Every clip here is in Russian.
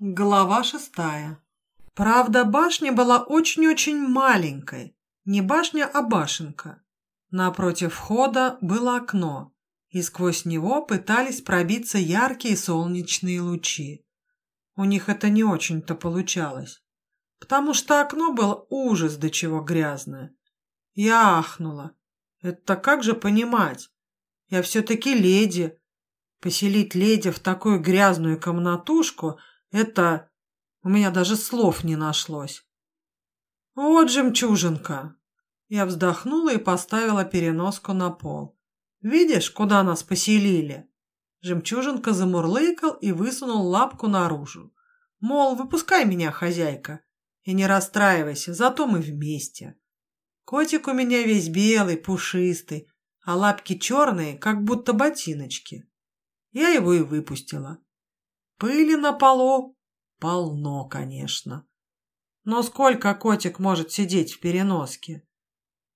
Глава шестая. Правда, башня была очень-очень маленькой. Не башня, а башенка. Напротив входа было окно, и сквозь него пытались пробиться яркие солнечные лучи. У них это не очень-то получалось, потому что окно было ужас до чего грязное. Я ахнула. Это как же понимать? Я все-таки леди. Поселить леди в такую грязную комнатушку — это... У меня даже слов не нашлось. Вот жемчужинка. Я вздохнула и поставила переноску на пол. Видишь, куда нас поселили? Жемчужинка замурлыкал и высунул лапку наружу. Мол, выпускай меня, хозяйка. И не расстраивайся, зато мы вместе. Котик у меня весь белый, пушистый, а лапки черные, как будто ботиночки. Я его и выпустила. Пыли на полу полно, конечно. Но сколько котик может сидеть в переноске?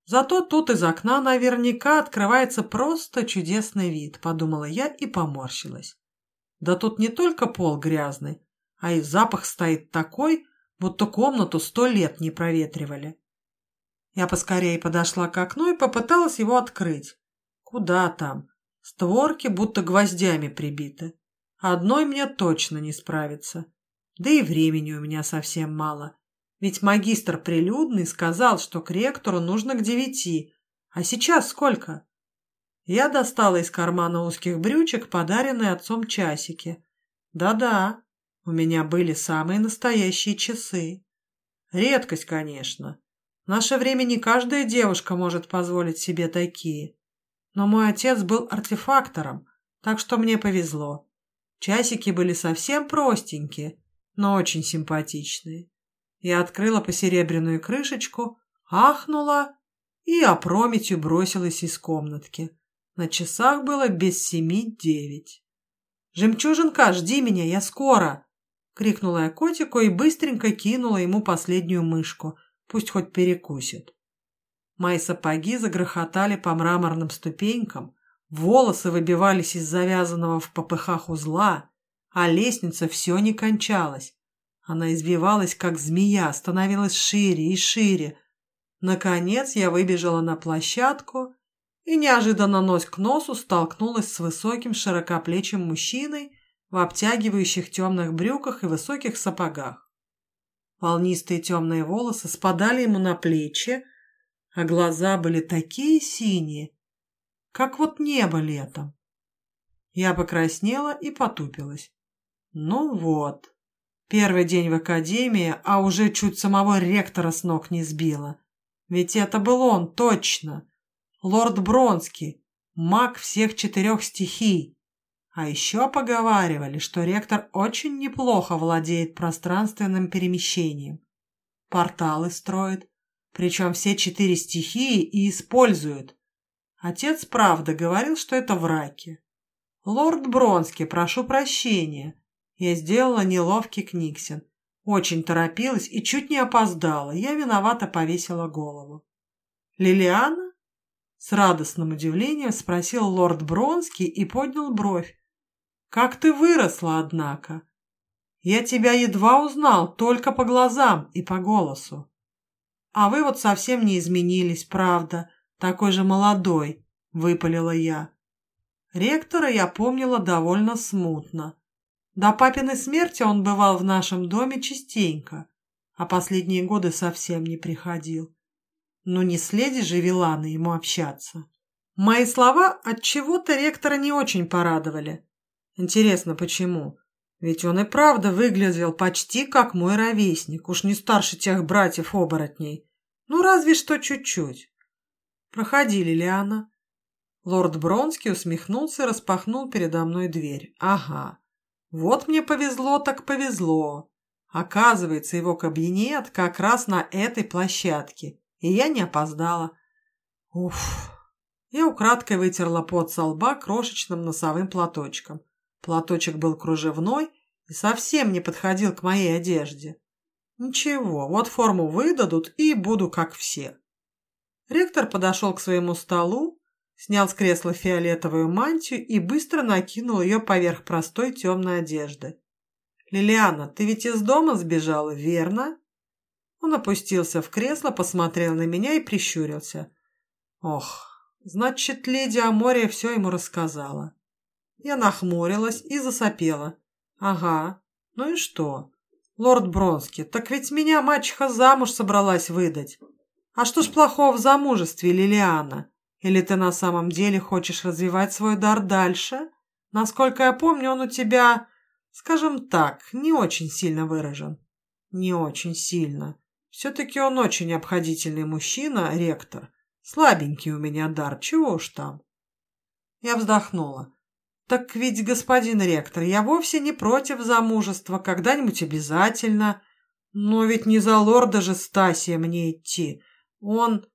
Зато тут из окна наверняка открывается просто чудесный вид, подумала я и поморщилась. Да тут не только пол грязный, а и запах стоит такой, будто комнату сто лет не проветривали. Я поскорее подошла к окну и попыталась его открыть. Куда там? Створки будто гвоздями прибиты. Одной мне точно не справиться. Да и времени у меня совсем мало. Ведь магистр прилюдный сказал, что к ректору нужно к девяти. А сейчас сколько? Я достала из кармана узких брючек подаренные отцом часики. Да-да, у меня были самые настоящие часы. Редкость, конечно. В наше время не каждая девушка может позволить себе такие. Но мой отец был артефактором, так что мне повезло. Часики были совсем простенькие, но очень симпатичные. Я открыла посеребряную крышечку, ахнула и опрометью бросилась из комнатки. На часах было без семи девять. «Жемчужинка, жди меня, я скоро!» — крикнула я котику и быстренько кинула ему последнюю мышку, пусть хоть перекусит. Мои сапоги загрохотали по мраморным ступенькам, Волосы выбивались из завязанного в попыхах узла, а лестница все не кончалась. Она извивалась, как змея, становилась шире и шире. Наконец я выбежала на площадку и неожиданно нос к носу столкнулась с высоким широкоплечим мужчиной в обтягивающих темных брюках и высоких сапогах. Волнистые темные волосы спадали ему на плечи, а глаза были такие синие, как вот небо летом. Я покраснела и потупилась. Ну вот, первый день в академии, а уже чуть самого ректора с ног не сбила. Ведь это был он, точно. Лорд Бронский, маг всех четырех стихий. А еще поговаривали, что ректор очень неплохо владеет пространственным перемещением. Порталы строит, причем все четыре стихии и используют. Отец правда говорил, что это враки. Лорд Бронский, прошу прощения. Я сделала неловкий книгсин. Очень торопилась и чуть не опоздала. Я виновато повесила голову. «Лилиана?» С радостным удивлением спросил лорд Бронский и поднял бровь. «Как ты выросла, однако! Я тебя едва узнал только по глазам и по голосу. А вы вот совсем не изменились, правда такой же молодой», — выпалила я. Ректора я помнила довольно смутно. До папиной смерти он бывал в нашем доме частенько, а последние годы совсем не приходил. Но не с леди же Вилана ему общаться. Мои слова от чего то ректора не очень порадовали. Интересно, почему? Ведь он и правда выглядел почти как мой ровесник, уж не старше тех братьев-оборотней. Ну, разве что чуть-чуть. «Проходи, Лилиана». Лорд Бронский усмехнулся и распахнул передо мной дверь. «Ага, вот мне повезло так повезло. Оказывается, его кабинет как раз на этой площадке, и я не опоздала. Уф!» Я украдкой вытерла пот со лба крошечным носовым платочком. Платочек был кружевной и совсем не подходил к моей одежде. Ничего, вот форму выдадут, и буду как все. Ректор подошел к своему столу, снял с кресла фиолетовую мантию и быстро накинул ее поверх простой темной одежды. «Лилиана, ты ведь из дома сбежала, верно?» Он опустился в кресло, посмотрел на меня и прищурился. «Ох, значит, леди Амория все ему рассказала». Я нахмурилась и засопела. «Ага, ну и что? Лорд Бронски, так ведь меня мачеха замуж собралась выдать. А что ж плохого в замужестве, Лилиана? Или ты на самом деле хочешь развивать свой дар дальше? Насколько я помню, он у тебя, скажем так, не очень сильно выражен». «Не очень сильно. Все-таки он очень обходительный мужчина, ректор. Слабенький у меня дар, чего уж там». Я вздохнула. «Так ведь, господин ректор, я вовсе не против замужества, когда-нибудь обязательно. Но ведь не за лорда же Стасия мне идти. Он...»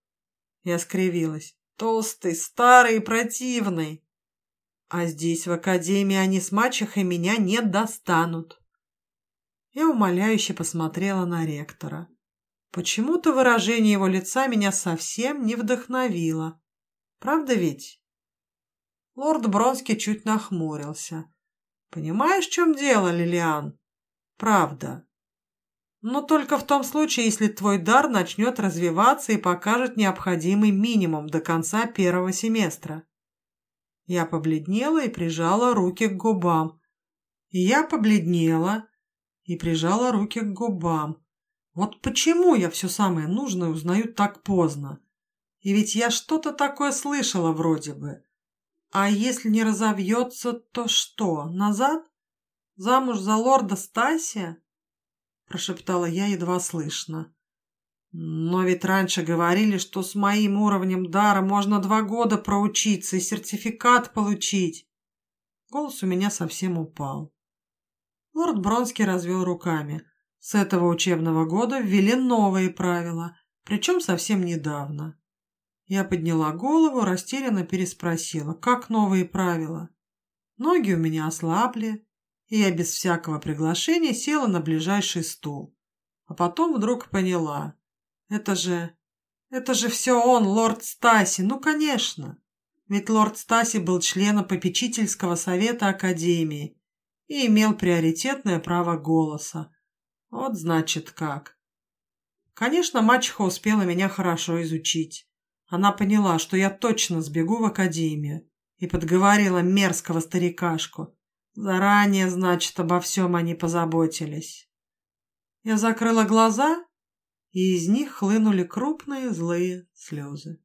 Я скривилась. «Толстый, старый и противный. А здесь, в академии, они с мачехой меня не достанут». Я умоляюще посмотрела на ректора. Почему-то выражение его лица меня совсем не вдохновило. Правда ведь? Лорд Бронский чуть нахмурился. «Понимаешь, в чем дело, Лилиан?» «Правда. Но только в том случае, если твой дар начнет развиваться и покажет необходимый минимум до конца первого семестра». Я побледнела и прижала руки к губам. И я побледнела и прижала руки к губам. Вот почему я все самое нужное узнаю так поздно? И ведь я что-то такое слышала вроде бы. А если не разовьется, то что, назад? Замуж за лорда Стасия? Прошептала я едва слышно. Но ведь раньше говорили, что с моим уровнем дара можно два года проучиться и сертификат получить. Голос у меня совсем упал. Лорд Бронский развел руками. С этого учебного года ввели новые правила, причем совсем недавно. Я подняла голову, растерянно переспросила, как новые правила. Ноги у меня ослабли, и я без всякого приглашения села на ближайший стул. А потом вдруг поняла. Это же... Это же все он, лорд Стаси, ну, конечно. Ведь лорд Стаси был членом попечительского совета Академии и имел приоритетное право голоса. Вот значит как. Конечно, мачеха успела меня хорошо изучить. Она поняла, что я точно сбегу в академию, и подговорила мерзкого старикашку. Заранее, значит, обо всем они позаботились. Я закрыла глаза, и из них хлынули крупные злые слезы.